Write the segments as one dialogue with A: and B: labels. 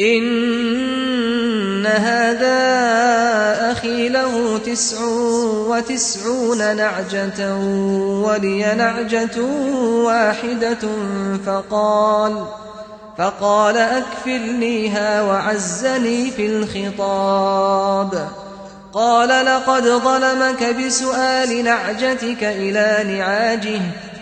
A: ان هذا أخي له 99 نعجه ولي نعجه واحدة فقال فقال اكفلنيها وعزني في الخطاب قال لقد ظلمك بسؤال نعجتك إلى نعاجه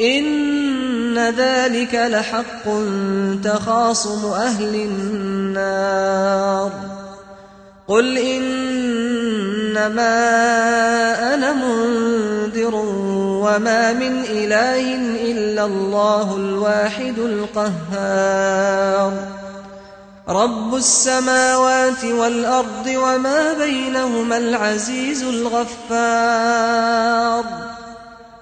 A: ان ذلك لحق تخاصم أهل النار قل انما أنا منذر وما من اله الا الله الواحد القهار رب السماوات والارض وما بينهما العزيز الغفار